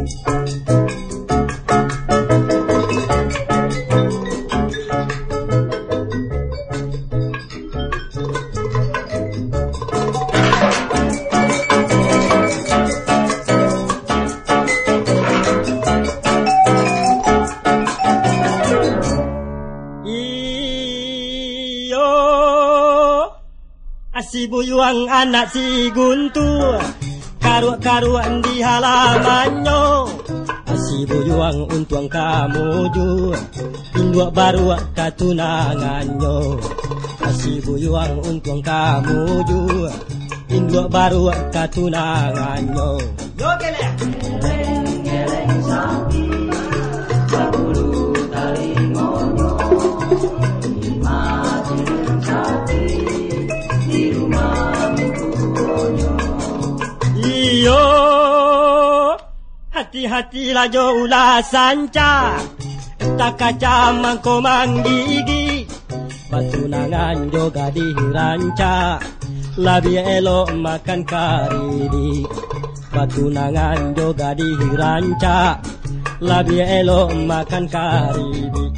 Iyo Si buyuang anak si guntur Karuak-karuak di halamannya. Si buyuang untuang kamu ju Induak baru katunangannya. Si buyuang untuang kamu ju Induak baru katunangannya. Yo kele Hati-hati lah jo ulah sanca Tak kaca mangko manggigi. Batu nangan juga diranca Labi elok makan karidi Batu nangan juga diranca Labi elok makan karidi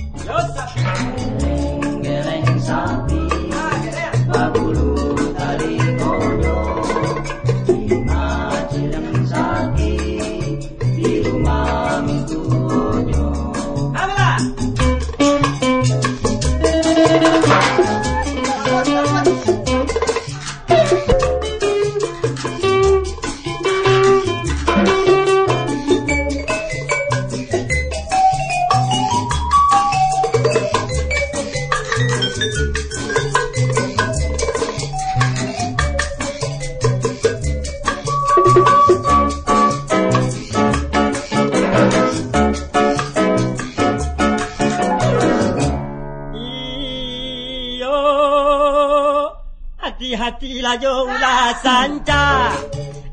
Hati-hati lah jo ulah sanca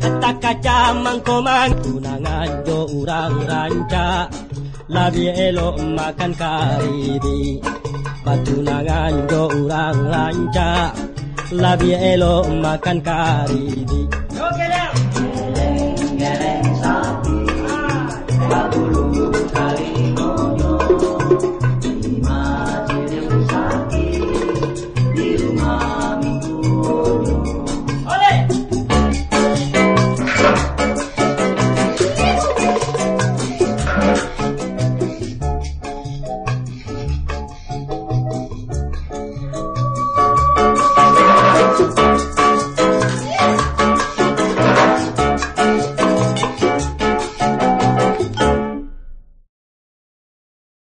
Tak kaca mangko mang Tunangan jo urang ranca Labi elok makan karidi Patunangan jo urang ranca Labi elok makan karidi Yo kena Thank you.